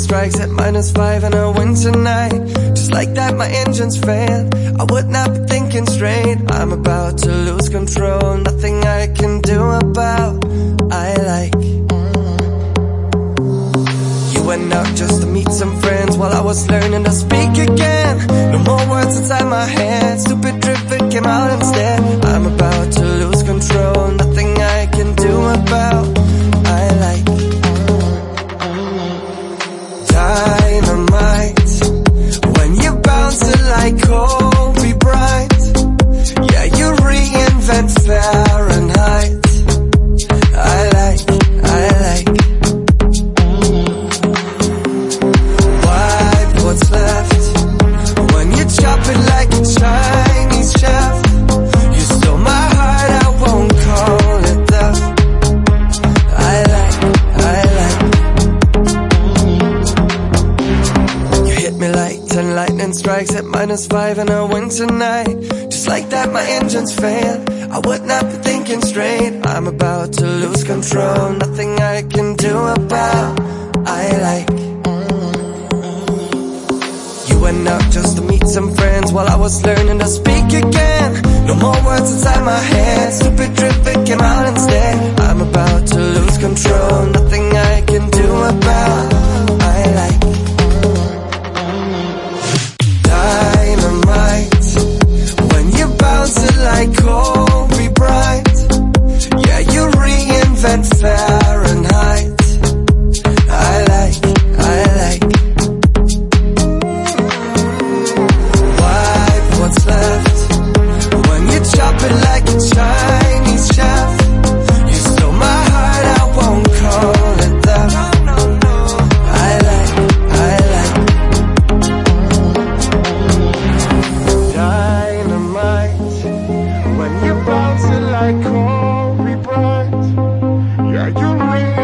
strikes at minus five in a winter night Just like that my engines failed. I would not be thinking straight. I'm about to lose control I was learning to speak again. No more words inside my head. Stupid drip came out instead. I'm about to lose control. Nothing I can do about Ten lightning strikes at minus five in a winter night Just like that my engines fail I would not be thinking straight. I'm about to lose control. Nothing I can do about I like. You went out just to meet some friends While I was learning to speak again. No more words inside my head to win.